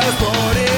por